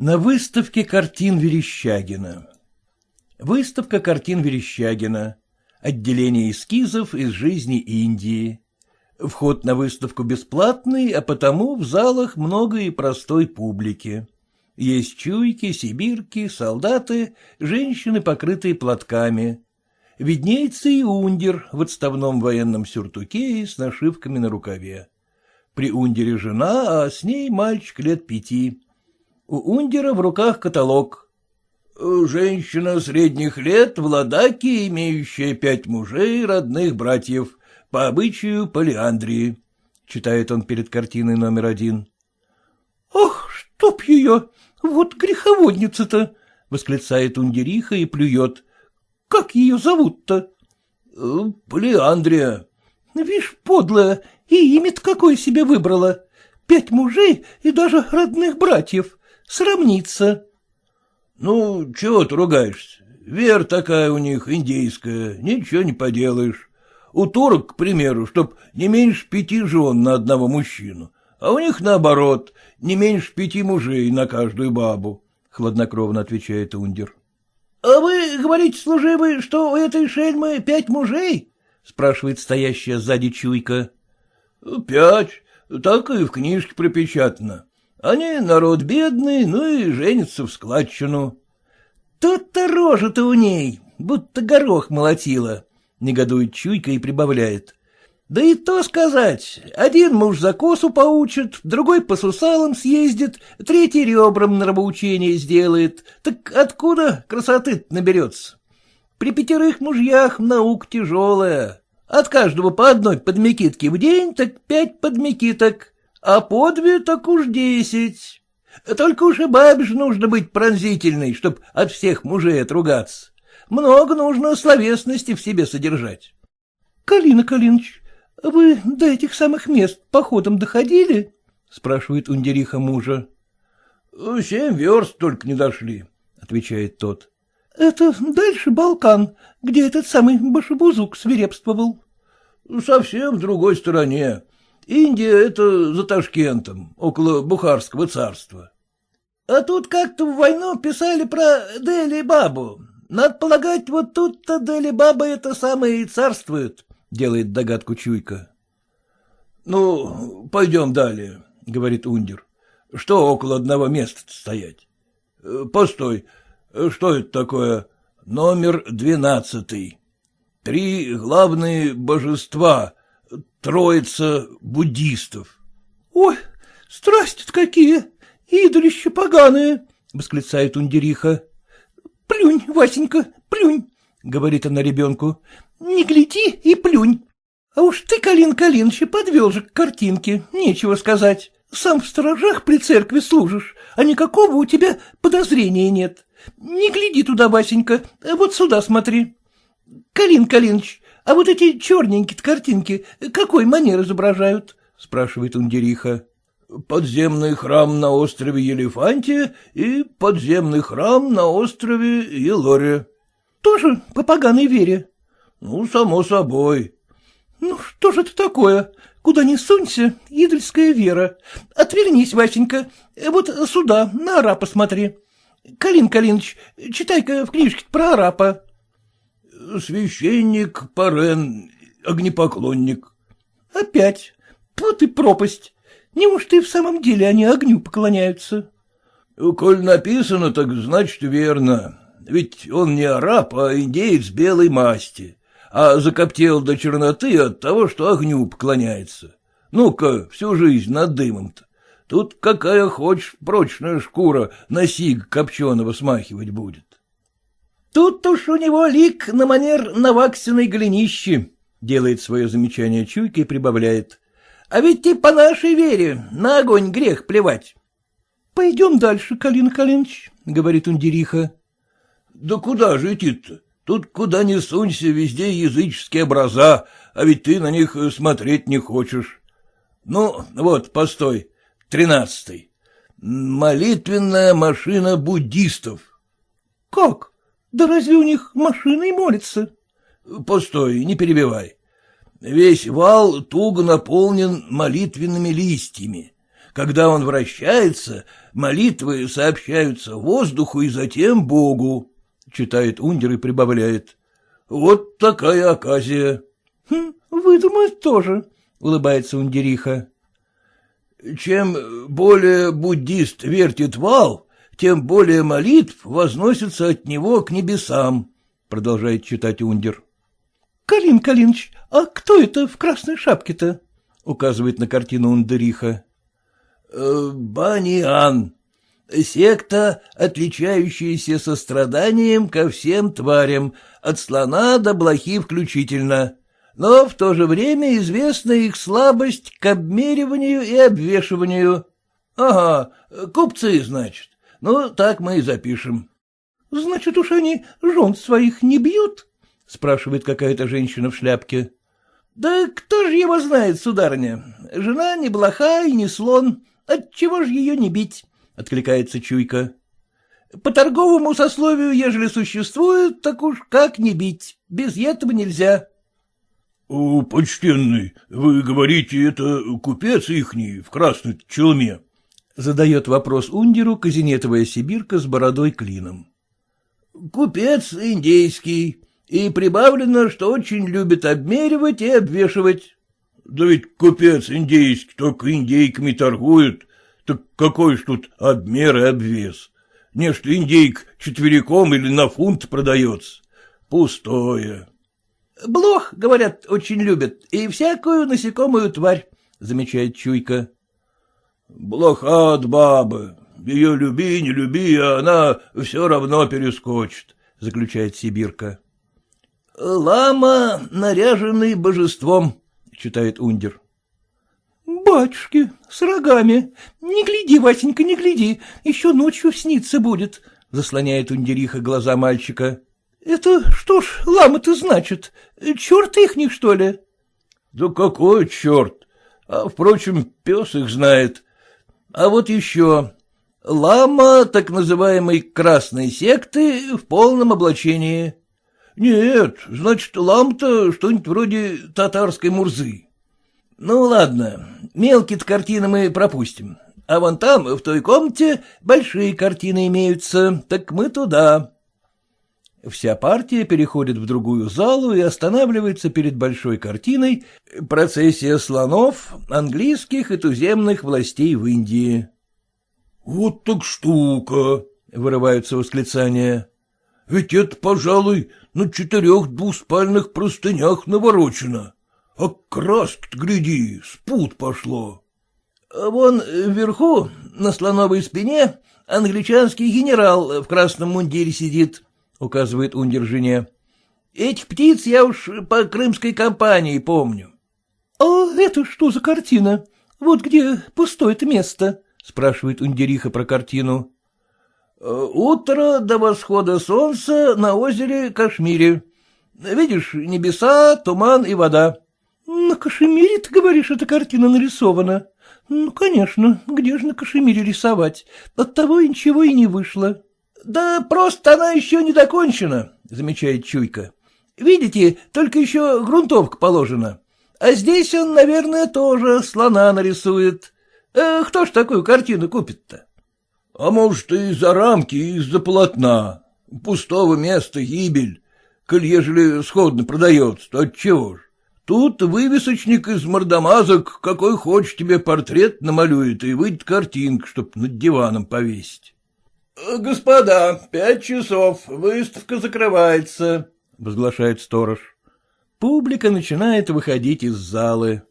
На выставке картин Верещагина Выставка картин Верещагина. Отделение эскизов из жизни Индии. Вход на выставку бесплатный, а потому в залах много и простой публики. Есть чуйки, сибирки, солдаты, женщины, покрытые платками. Виднеется и ундер в отставном военном сюртуке и с нашивками на рукаве. При ундере жена, а с ней мальчик лет пяти. У Ундера в руках каталог. «Женщина средних лет в ладаке, имеющая пять мужей, родных братьев, по обычаю полиандрии», — читает он перед картиной номер один. «Ах, чтоб ее! Вот греховодница-то!» — восклицает Ундериха и плюет. «Как ее зовут-то?» «Полиандрия». «Вишь, подлая, и имя-то какое себе выбрала. Пять мужей и даже родных братьев сравниться. — Ну, чего ты ругаешься? Вера такая у них, индейская, ничего не поделаешь. У турок, к примеру, чтоб не меньше пяти жен на одного мужчину, а у них наоборот, не меньше пяти мужей на каждую бабу, — хладнокровно отвечает Ундер. — А вы говорите, служивый, что у этой шельмы пять мужей? — спрашивает стоящая сзади чуйка. — Пять, так и в книжке пропечатано. Они народ бедный, ну и женятся в складчину. — Тут-то рожа-то у ней, будто горох молотила, — негодует Чуйка и прибавляет. — Да и то сказать, один муж за косу поучит, другой по сусалам съездит, третий ребрам на рабоучение сделает. Так откуда красоты наберется? При пятерых мужьях наука тяжелая. От каждого по одной подмекитке в день, так пять подмекиток а по две так уж десять. Только уж и бабе нужно быть пронзительной, чтоб от всех мужей отругаться. Много нужно словесности в себе содержать. — Калина Калинович, вы до этих самых мест походом доходили? — спрашивает Ундериха мужа. — Семь верст только не дошли, — отвечает тот. — Это дальше Балкан, где этот самый Башебузук свирепствовал. — Совсем в другой стороне. Индия — это за Ташкентом, около Бухарского царства. — А тут как-то в войну писали про Дели Бабу. Надо полагать, вот тут-то Дели Баба это самое и царствует, — делает догадку Чуйка. — Ну, пойдем далее, — говорит Ундер. — Что около одного места стоять? Э, — Постой, что это такое? Номер двенадцатый. Три главные божества Троица буддистов. — Ой, страсти-то какие! Идолища поганые! — восклицает Ундериха. — Плюнь, Васенька, плюнь! — говорит она ребенку. — Не гляди и плюнь. А уж ты, Калин Калинович, подвел же к картинке, нечего сказать. Сам в сторожах при церкви служишь, а никакого у тебя подозрения нет. Не гляди туда, Васенька, вот сюда смотри. Калин Калинович, а вот эти черненькие картинки какой манер изображают? — спрашивает Ундериха. — Подземный храм на острове Елефанте и подземный храм на острове Елоре. — Тоже по поганой вере? — Ну, само собой. — Ну, что же это такое? Куда ни сунься, идольская вера. Отвернись, Васенька, вот сюда, на арапа смотри. Калин Калинович, читай-ка в книжке про арапа священник, парен, огнепоклонник. — Опять? Вот и пропасть. Неужто и в самом деле они огню поклоняются? — Коль написано, так значит верно. Ведь он не араб, а индеец белой масти, а закоптел до черноты от того, что огню поклоняется. Ну-ка, всю жизнь над дымом-то. Тут какая хочешь прочная шкура на сиг копченого смахивать будет. Тут уж у него лик на манер наваксиной голенищи, — делает свое замечание Чуйка и прибавляет. — А ведь и по нашей вере на огонь грех плевать. — Пойдем дальше, Калин Калинович, — говорит Ундериха. — Да куда же идти-то? Тут куда ни сунься, везде языческие образа, а ведь ты на них смотреть не хочешь. Ну, вот, постой, тринадцатый. Молитвенная машина буддистов. — Как? Да разве у них машины молятся? — Постой, не перебивай. Весь вал туго наполнен молитвенными листьями. Когда он вращается, молитвы сообщаются воздуху и затем Богу, — читает Ундер и прибавляет. Вот такая оказия. Хм, — Выдумать тоже, — улыбается Ундериха. — Чем более буддист вертит вал, тем более молитв возносится от него к небесам, — продолжает читать Ундер. — Калин Калинович, а кто это в красной шапке-то? — указывает на картину Ундериха. Э, — Баниан. Секта, отличающаяся состраданием ко всем тварям, от слона до блохи включительно, но в то же время известна их слабость к обмериванию и обвешиванию. Ага, купцы, значит. Ну, так мы и запишем. — Значит, уж они жен своих не бьют? — спрашивает какая-то женщина в шляпке. — Да кто же его знает, сударыня? Жена не блоха и не слон. Отчего же ее не бить? — откликается Чуйка. — По торговому сословию, ежели существует, так уж как не бить. Без этого нельзя. — Почтенный, вы говорите, это купец ихний в красной челме? — задает вопрос Ундеру казинетовая сибирка с бородой клином. — Купец индейский, и прибавлено, что очень любит обмеривать и обвешивать. — Да ведь купец индейский только индейками торгует, так какой ж тут обмер и обвес? Не что индейк четвериком или на фунт продается. Пустое. — Блох, говорят, очень любят, и всякую насекомую тварь, — замечает Чуйка. — Блоха от бабы. Ее люби, не люби, а она все равно перескочит, — заключает Сибирка. — Лама, наряженный божеством, — читает Ундер. Батюшки, с рогами. Не гляди, Васенька, не гляди, еще ночью снится будет, — заслоняет Ундериха глаза мальчика. — Это что ж, ламы-то значит? Черт ихних, что ли? — Да какой черт? А, впрочем, пес их знает. А вот еще. Лама так называемой красной секты в полном облачении. Нет, значит, лам-то что-нибудь вроде татарской мурзы. Ну, ладно, мелкие картины мы пропустим. А вон там, в той комнате, большие картины имеются, так мы туда. Вся партия переходит в другую залу и останавливается перед большой картиной «Процессия слонов английских и туземных властей в Индии». «Вот так штука!» — вырываются восклицания. «Ведь это, пожалуй, на четырех двуспальных простынях наворочено». А краски гляди, спут пошло. Вон вверху, на слоновой спине, англичанский генерал в красном мундире сидит, — указывает Ундер жене. Этих птиц я уж по крымской кампании помню. — А это что за картина? Вот где пустое-то место? — спрашивает Ундериха про картину. — Утро до восхода солнца на озере Кашмире. Видишь, небеса, туман и вода. На кашемире, ты говоришь, эта картина нарисована? Ну, конечно, где же на кашемире рисовать? Оттого ничего и не вышло. Да просто она еще не докончена, замечает Чуйка. Видите, только еще грунтовка положена. А здесь он, наверное, тоже слона нарисует. Э, кто ж такую картину купит-то? А может, и за рамки, и из-за полотна. Пустого места гибель. Коль ежели сходно продается, то отчего ж? Тут вывесочник из мордомазок, какой хочешь тебе портрет намалюет, и выйдет картинка, чтоб над диваном повесить. — Господа, пять часов, выставка закрывается, — возглашает сторож. Публика начинает выходить из залы.